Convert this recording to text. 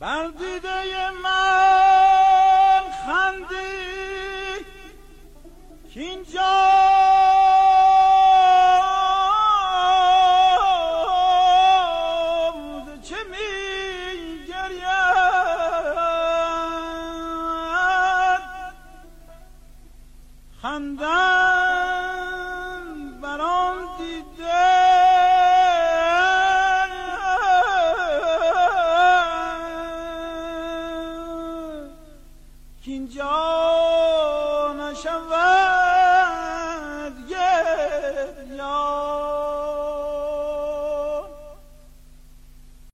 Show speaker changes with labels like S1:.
S1: بر دیده من خندی. که اینجا چه خندن برام دیده. کینجا نشود یک یا